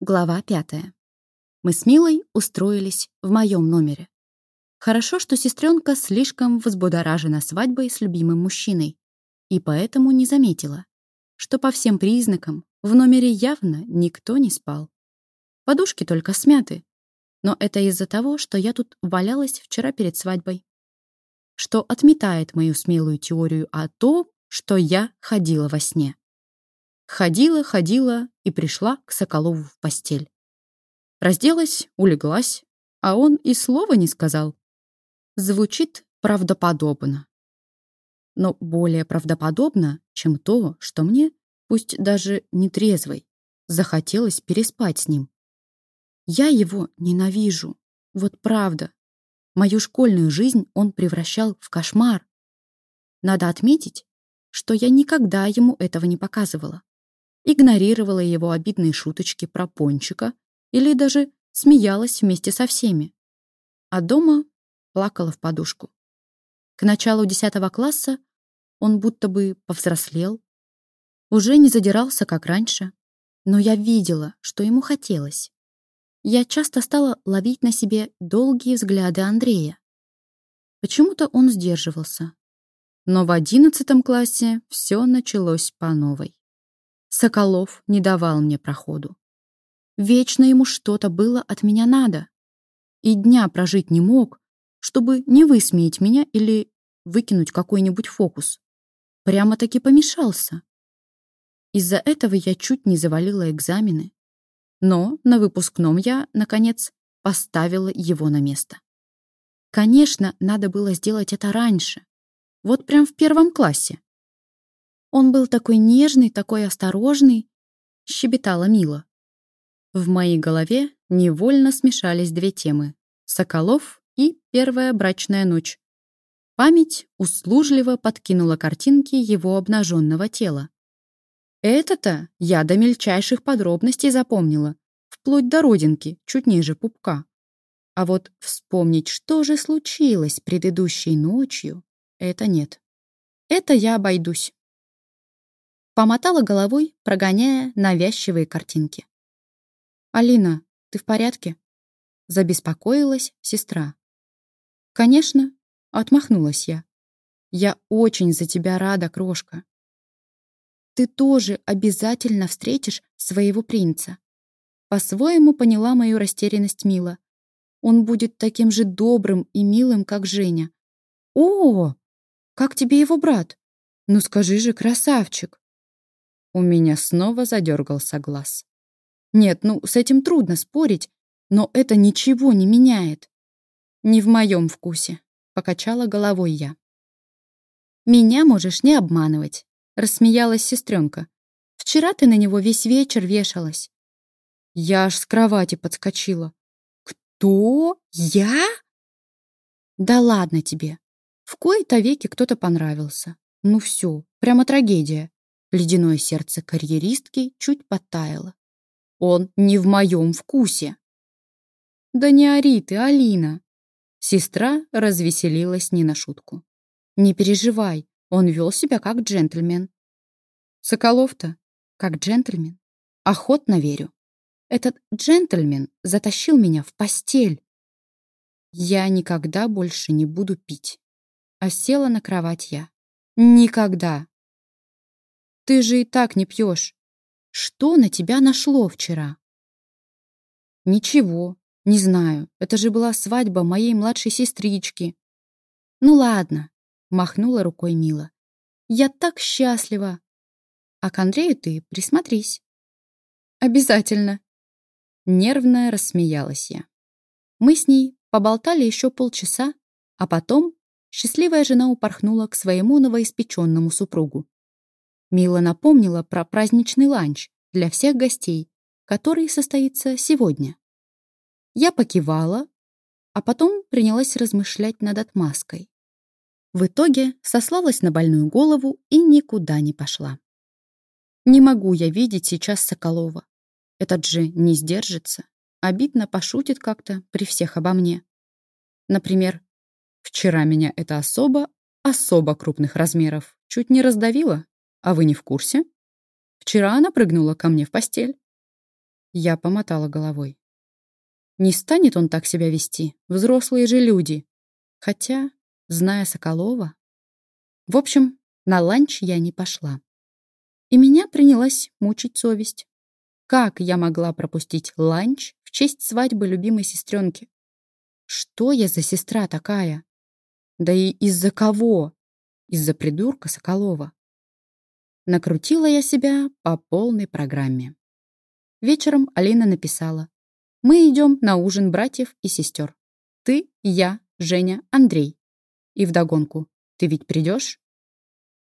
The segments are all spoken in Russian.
Глава пятая. Мы с Милой устроились в моем номере. Хорошо, что сестренка слишком взбудоражена свадьбой с любимым мужчиной, и поэтому не заметила, что по всем признакам в номере явно никто не спал. Подушки только смяты, но это из-за того, что я тут валялась вчера перед свадьбой, что отметает мою смелую теорию о том, что я ходила во сне. Ходила, ходила и пришла к Соколову в постель. Разделась, улеглась, а он и слова не сказал. Звучит правдоподобно. Но более правдоподобно, чем то, что мне, пусть даже не трезвой, захотелось переспать с ним. Я его ненавижу. Вот правда. Мою школьную жизнь он превращал в кошмар. Надо отметить, что я никогда ему этого не показывала игнорировала его обидные шуточки про пончика или даже смеялась вместе со всеми. А дома плакала в подушку. К началу 10 класса он будто бы повзрослел, уже не задирался, как раньше, но я видела, что ему хотелось. Я часто стала ловить на себе долгие взгляды Андрея. Почему-то он сдерживался. Но в одиннадцатом классе все началось по новой. Соколов не давал мне проходу. Вечно ему что-то было от меня надо. И дня прожить не мог, чтобы не высмеять меня или выкинуть какой-нибудь фокус. Прямо-таки помешался. Из-за этого я чуть не завалила экзамены. Но на выпускном я, наконец, поставила его на место. Конечно, надо было сделать это раньше. Вот прям в первом классе. Он был такой нежный, такой осторожный, щебетала Мила. В моей голове невольно смешались две темы — Соколов и первая брачная ночь. Память услужливо подкинула картинки его обнаженного тела. Это-то я до мельчайших подробностей запомнила, вплоть до родинки, чуть ниже пупка. А вот вспомнить, что же случилось предыдущей ночью, это нет. Это я обойдусь. Помотала головой, прогоняя навязчивые картинки. «Алина, ты в порядке?» Забеспокоилась сестра. «Конечно», — отмахнулась я. «Я очень за тебя рада, крошка. Ты тоже обязательно встретишь своего принца». По-своему поняла мою растерянность Мила. Он будет таким же добрым и милым, как Женя. «О, как тебе его брат? Ну скажи же, красавчик!» У меня снова задергался глаз. Нет, ну, с этим трудно спорить, но это ничего не меняет. Не в моем вкусе, покачала головой я. Меня можешь не обманывать, рассмеялась сестренка. Вчера ты на него весь вечер вешалась. Я аж с кровати подскочила. Кто? Я? Да ладно тебе. В кои-то веки кто-то понравился. Ну все, прямо трагедия. Ледяное сердце карьеристки чуть подтаяло. Он не в моем вкусе. Да не ори ты, Алина. Сестра развеселилась не на шутку. Не переживай, он вел себя как джентльмен. Соколов-то как джентльмен. Охотно верю. Этот джентльмен затащил меня в постель. Я никогда больше не буду пить. А села на кровать я. Никогда. Ты же и так не пьешь. Что на тебя нашло вчера? Ничего, не знаю. Это же была свадьба моей младшей сестрички. Ну ладно, махнула рукой Мила. Я так счастлива. А к Андрею ты присмотрись. Обязательно. Нервно рассмеялась я. Мы с ней поболтали еще полчаса, а потом счастливая жена упорхнула к своему новоиспеченному супругу. Мила напомнила про праздничный ланч для всех гостей, который состоится сегодня. Я покивала, а потом принялась размышлять над отмазкой. В итоге сослалась на больную голову и никуда не пошла. Не могу я видеть сейчас Соколова. Этот же не сдержится, обидно пошутит как-то при всех обо мне. Например, вчера меня эта особа особо крупных размеров чуть не раздавила а вы не в курсе? Вчера она прыгнула ко мне в постель. Я помотала головой. Не станет он так себя вести, взрослые же люди. Хотя, зная Соколова... В общем, на ланч я не пошла. И меня принялась мучить совесть. Как я могла пропустить ланч в честь свадьбы любимой сестренки? Что я за сестра такая? Да и из-за кого? Из-за придурка Соколова. Накрутила я себя по полной программе. Вечером Алина написала. «Мы идем на ужин братьев и сестер. Ты, я, Женя, Андрей. И вдогонку. Ты ведь придешь?»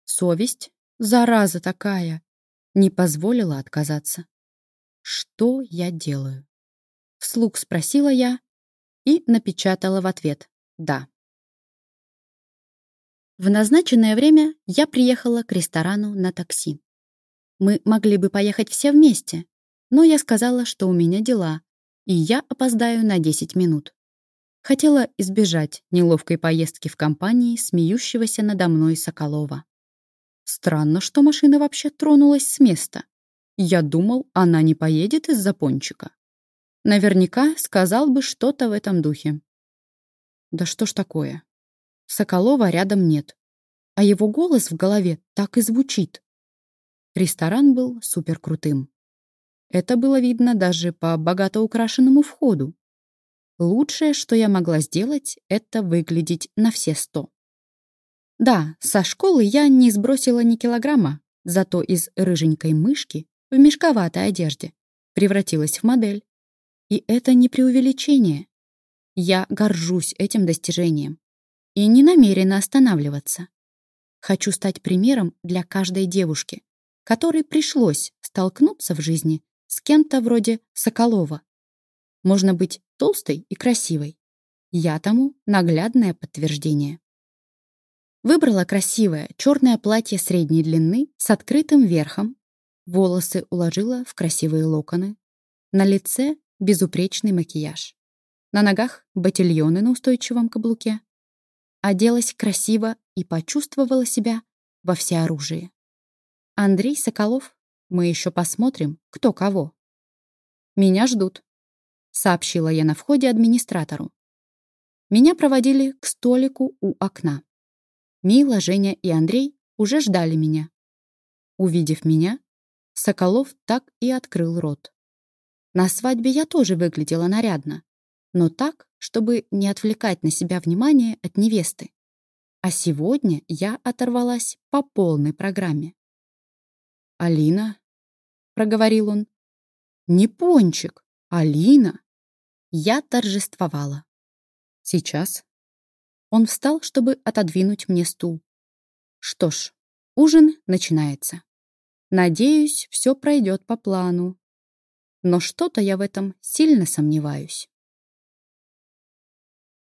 Совесть, зараза такая, не позволила отказаться. «Что я делаю?» Вслух спросила я и напечатала в ответ «да». В назначенное время я приехала к ресторану на такси. Мы могли бы поехать все вместе, но я сказала, что у меня дела, и я опоздаю на 10 минут. Хотела избежать неловкой поездки в компании смеющегося надо мной Соколова. Странно, что машина вообще тронулась с места. Я думал, она не поедет из-за пончика. Наверняка сказал бы что-то в этом духе. Да что ж такое? Соколова рядом нет. А его голос в голове так и звучит. Ресторан был суперкрутым. Это было видно даже по богато украшенному входу. Лучшее, что я могла сделать, это выглядеть на все сто. Да, со школы я не сбросила ни килограмма, зато из рыженькой мышки в мешковатой одежде превратилась в модель. И это не преувеличение. Я горжусь этим достижением и не намерена останавливаться. Хочу стать примером для каждой девушки, которой пришлось столкнуться в жизни с кем-то вроде Соколова. Можно быть толстой и красивой. Я тому наглядное подтверждение. Выбрала красивое черное платье средней длины с открытым верхом, волосы уложила в красивые локоны, на лице безупречный макияж, на ногах ботильоны на устойчивом каблуке. Оделась красиво и почувствовала себя во всеоружии. Андрей Соколов мы еще посмотрим, кто кого. Меня ждут, сообщила я на входе администратору. Меня проводили к столику у окна. Мила, Женя и Андрей уже ждали меня. Увидев меня, Соколов так и открыл рот. На свадьбе я тоже выглядела нарядно, но так, чтобы не отвлекать на себя внимание от невесты. А сегодня я оторвалась по полной программе. «Алина?» — проговорил он. «Не пончик, Алина!» Я торжествовала. «Сейчас?» Он встал, чтобы отодвинуть мне стул. Что ж, ужин начинается. Надеюсь, все пройдет по плану. Но что-то я в этом сильно сомневаюсь.